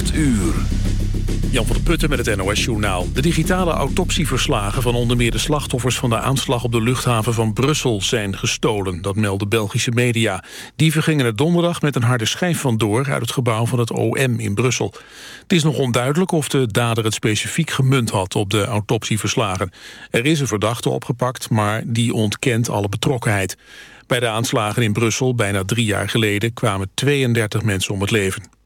8 uur. Jan van der Putten met het NOS-journaal. De digitale autopsieverslagen van onder meer de slachtoffers... van de aanslag op de luchthaven van Brussel zijn gestolen. Dat melden Belgische media. Dieven gingen er donderdag met een harde schijf vandoor... uit het gebouw van het OM in Brussel. Het is nog onduidelijk of de dader het specifiek gemunt had... op de autopsieverslagen. Er is een verdachte opgepakt, maar die ontkent alle betrokkenheid. Bij de aanslagen in Brussel bijna drie jaar geleden... kwamen 32 mensen om het leven.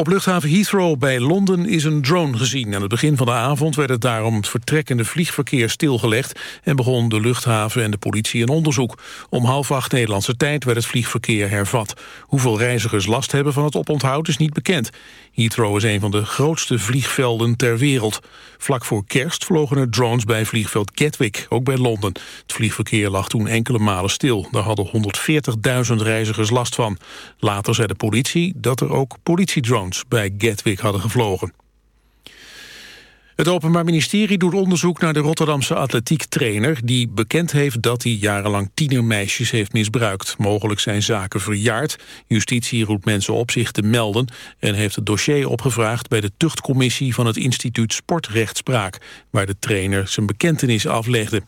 Op luchthaven Heathrow bij Londen is een drone gezien. Aan het begin van de avond werd het daarom het vertrekkende vliegverkeer stilgelegd... en begon de luchthaven en de politie een onderzoek. Om half acht Nederlandse tijd werd het vliegverkeer hervat. Hoeveel reizigers last hebben van het oponthoud is niet bekend. Heathrow is een van de grootste vliegvelden ter wereld. Vlak voor kerst vlogen er drones bij vliegveld Gatwick, ook bij Londen. Het vliegverkeer lag toen enkele malen stil. Daar hadden 140.000 reizigers last van. Later zei de politie dat er ook politiedrones bij Gatwick hadden gevlogen. Het Openbaar Ministerie doet onderzoek naar de Rotterdamse atletiektrainer... die bekend heeft dat hij jarenlang tienermeisjes heeft misbruikt. Mogelijk zijn zaken verjaard. Justitie roept mensen op zich te melden... en heeft het dossier opgevraagd bij de tuchtcommissie... van het instituut Sportrechtspraak... waar de trainer zijn bekentenis aflegde.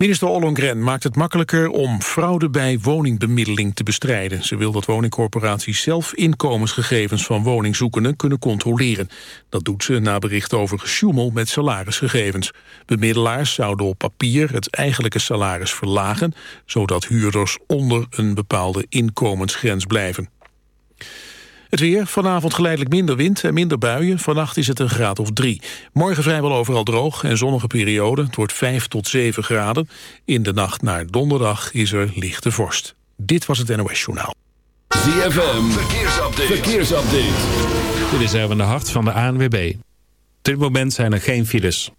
Minister Ollongren maakt het makkelijker om fraude bij woningbemiddeling te bestrijden. Ze wil dat woningcorporaties zelf inkomensgegevens van woningzoekenden kunnen controleren. Dat doet ze na bericht over gesjoemel met salarisgegevens. Bemiddelaars zouden op papier het eigenlijke salaris verlagen, zodat huurders onder een bepaalde inkomensgrens blijven. Het weer, vanavond geleidelijk minder wind en minder buien. Vannacht is het een graad of drie. Morgen vrijwel overal droog en zonnige periode. Het wordt 5 tot 7 graden. In de nacht naar donderdag is er lichte vorst. Dit was het NOS Journaal. ZFM, verkeersupdate. verkeersupdate. Dit is even de hart van de ANWB. Op dit moment zijn er geen files.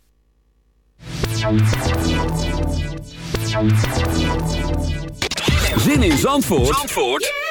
Zin in Zandvoort? Zandvoort?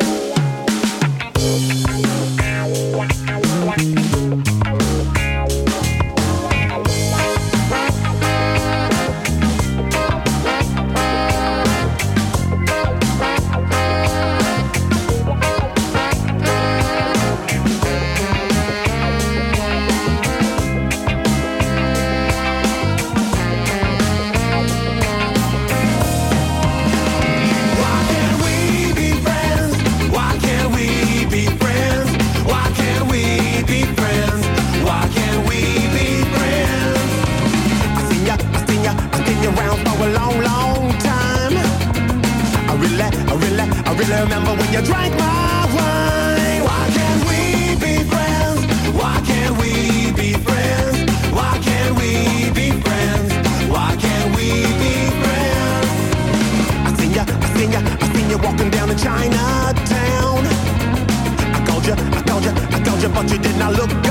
Chinatown. I called you, I called you, walking down the Chinatown. I called you, but you did not look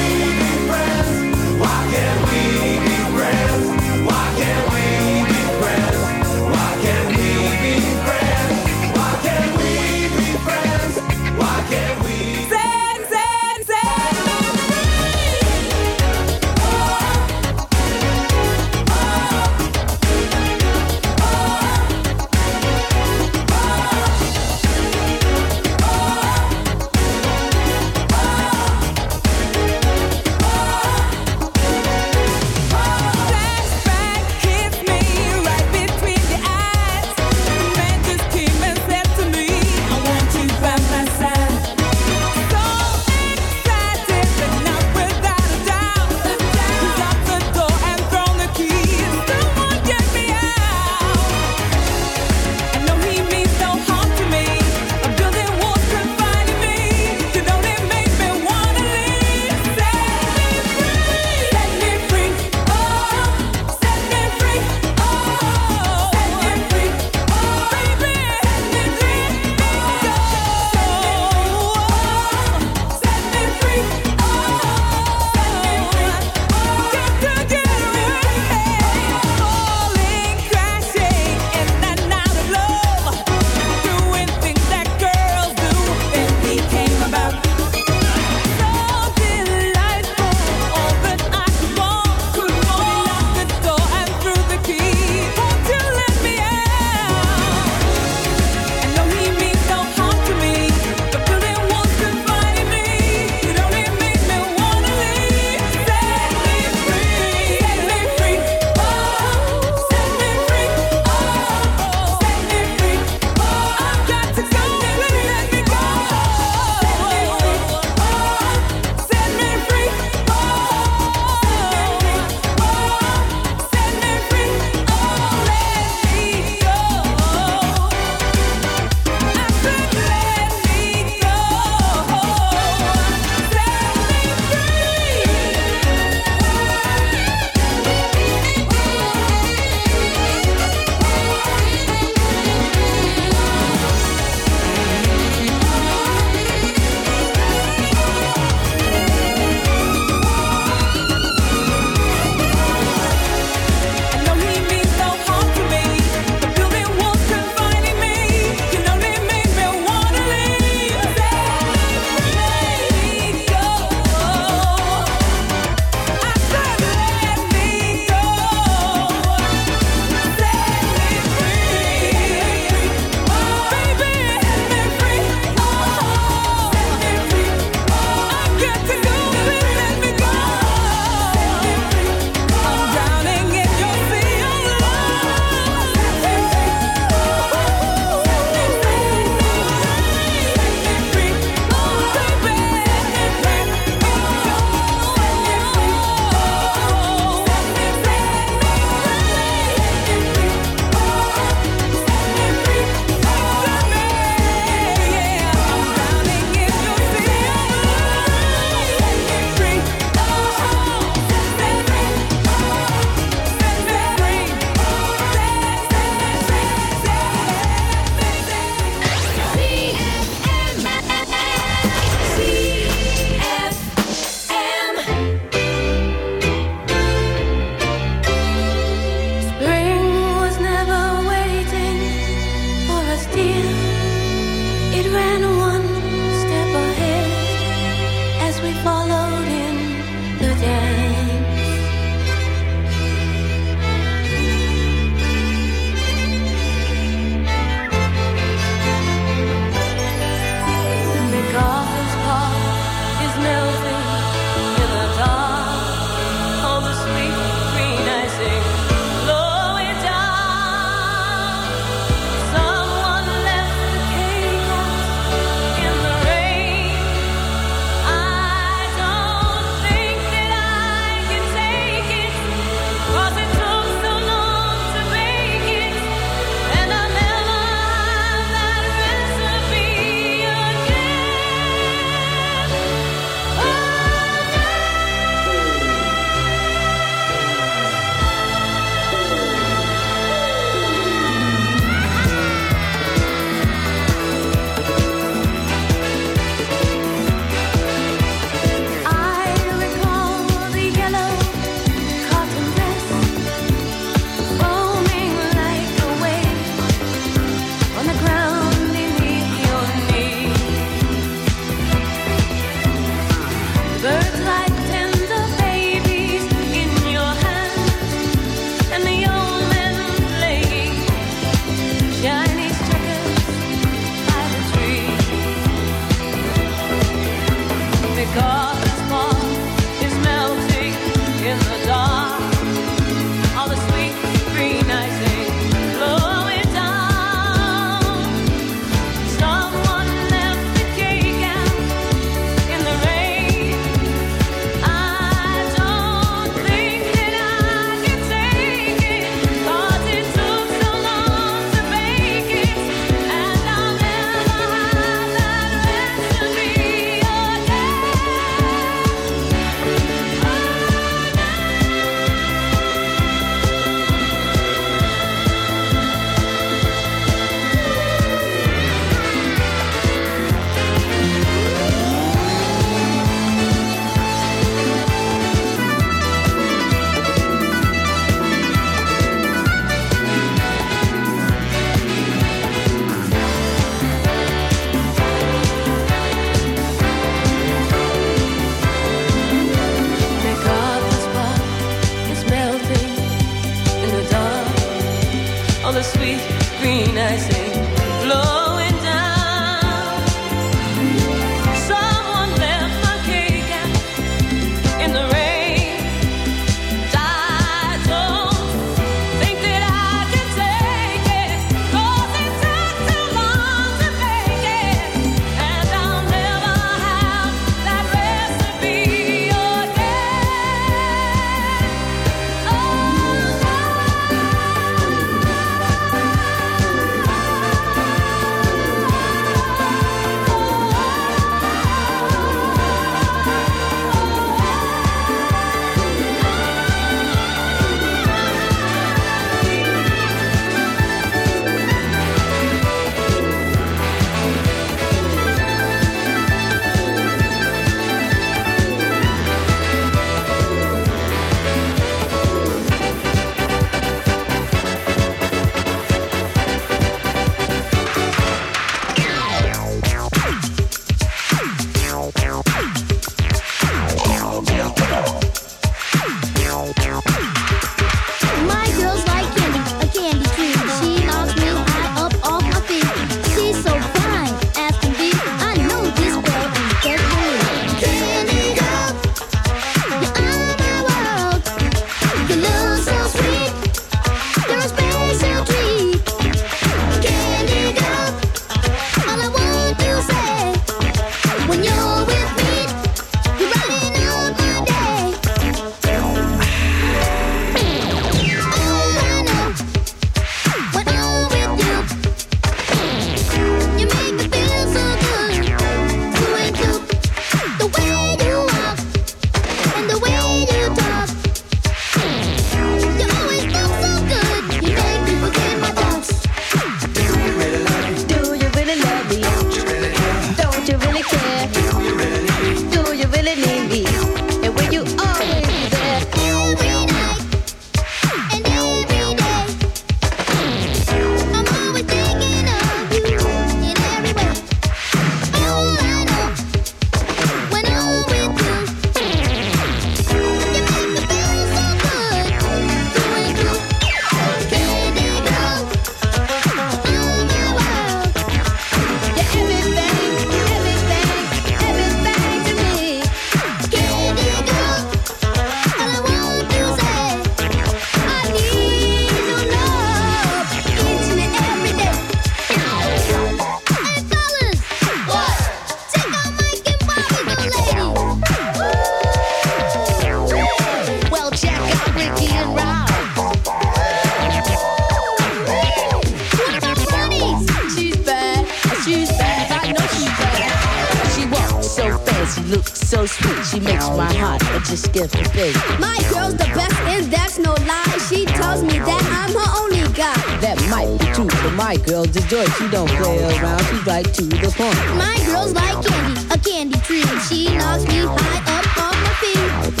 makes my heart it just gives a thing. My girl's the best, and that's no lie. She tells me that I'm her only guy. That might be true, but my girl's a joy. She don't play around. She's right to the point. My girl's like candy, a candy tree. She knocks me high up on my feet.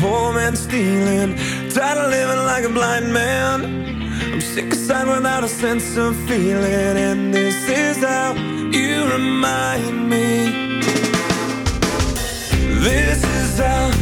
poor man stealing. Tired of living like a blind man. I'm sick aside without a sense of feeling. And this is how you remind me. This is how.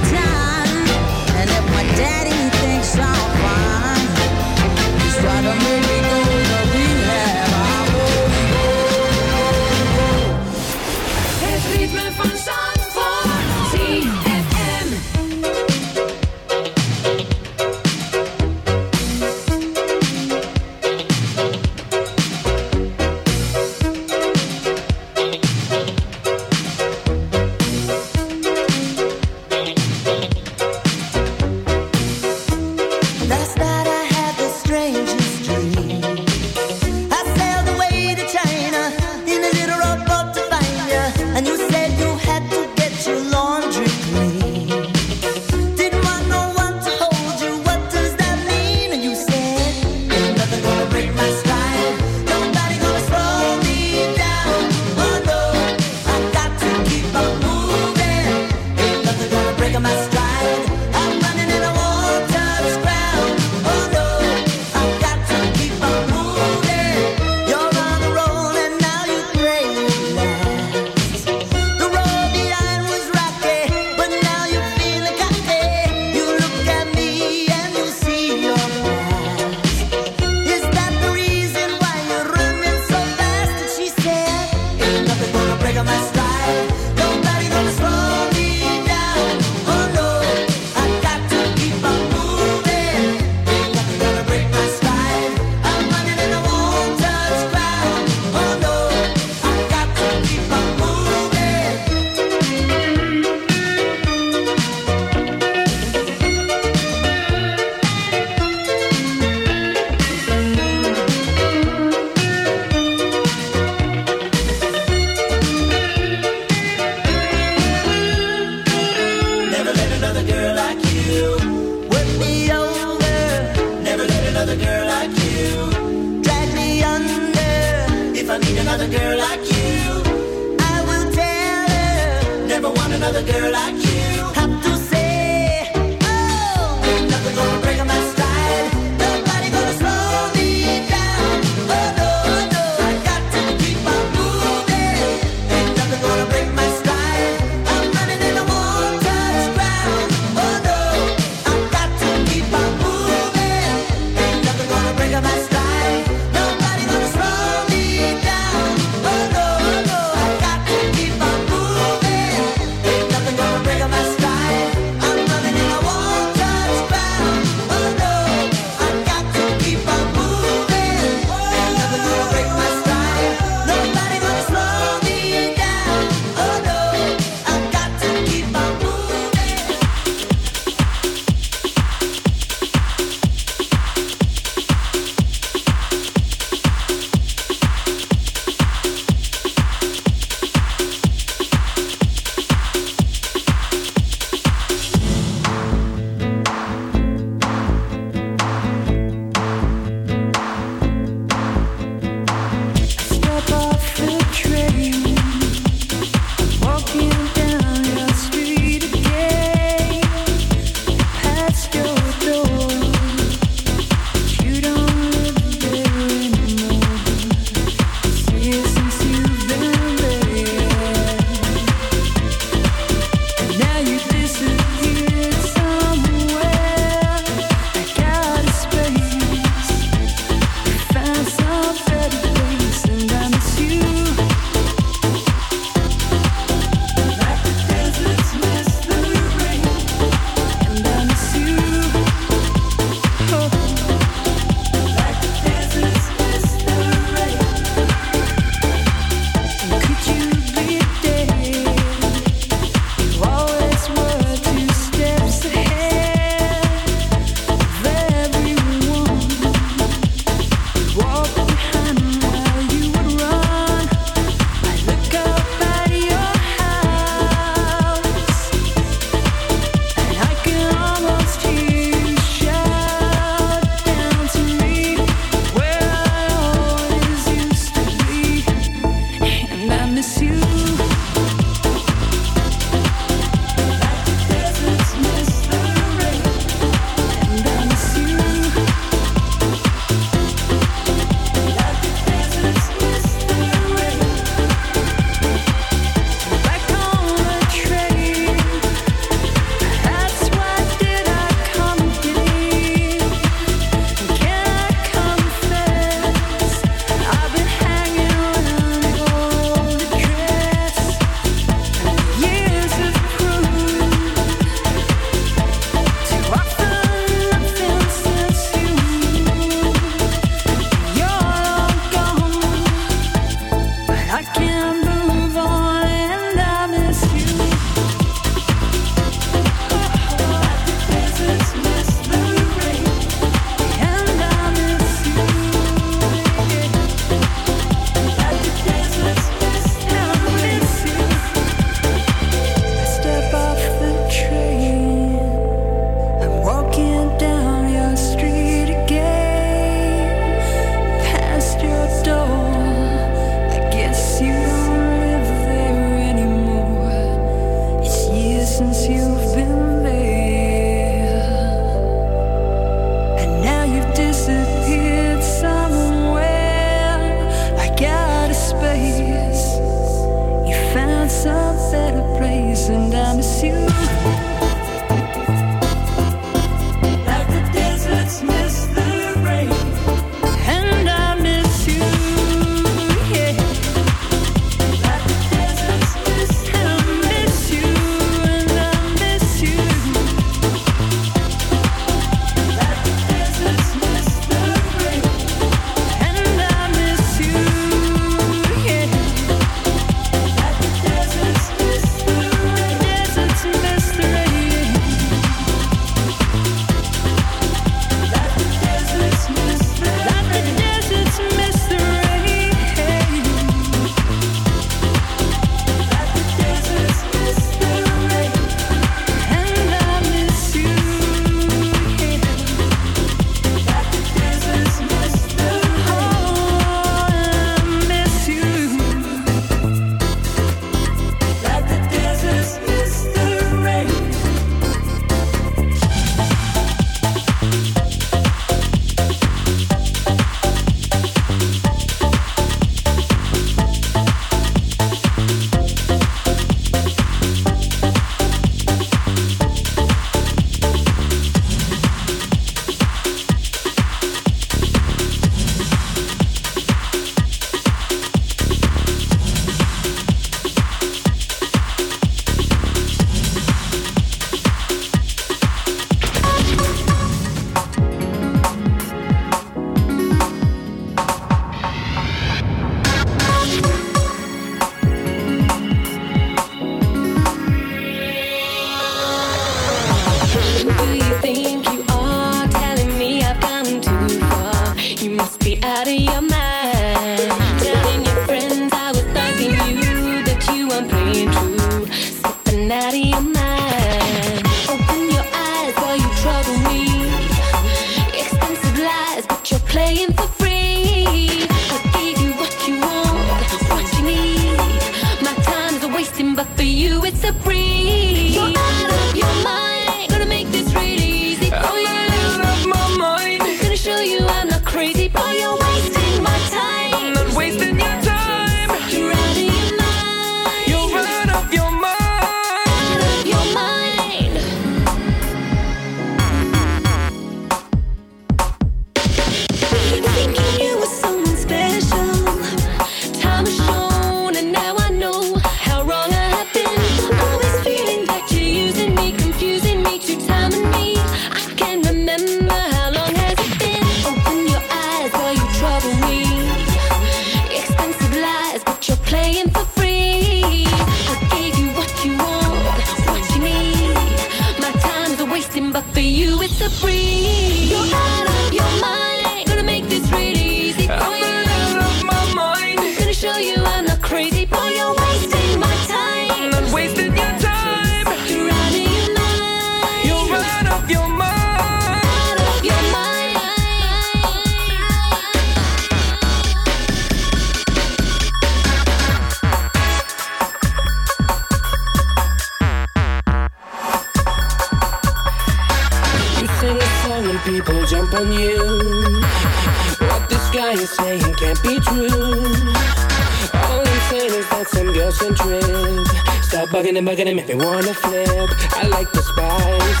Me wanna flip. I like the spice.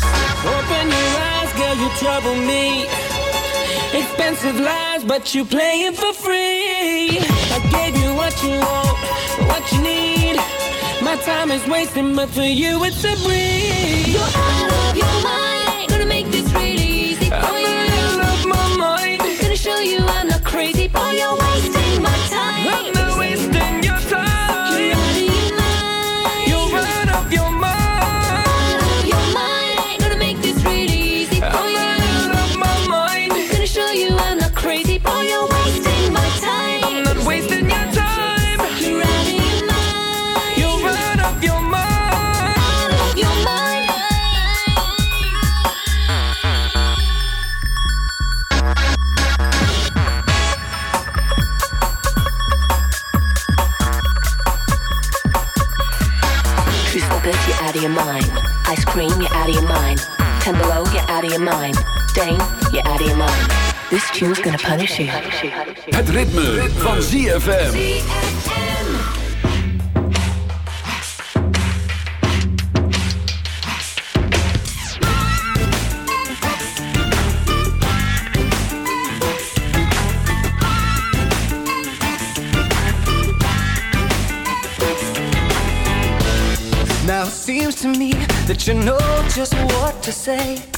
Open your eyes, girl, you trouble me. Expensive lies, but you play it for free. I gave you what you want, what you need. My time is wasting, but for you it's a breeze. Tune's gonna punish you. Het ritme, van ZFM. Now it seems to me that you know just what to say.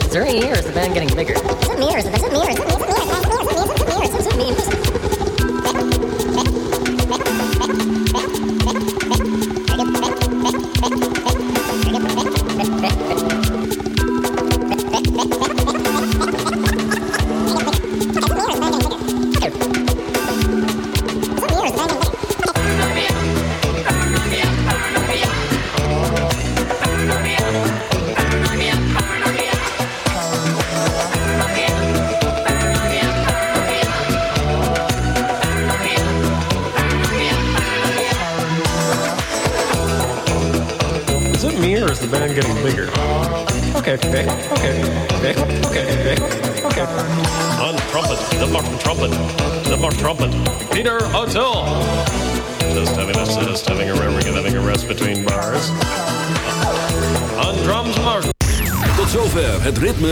have three ears, the band getting bigger. Doesn't matter. Doesn't matter.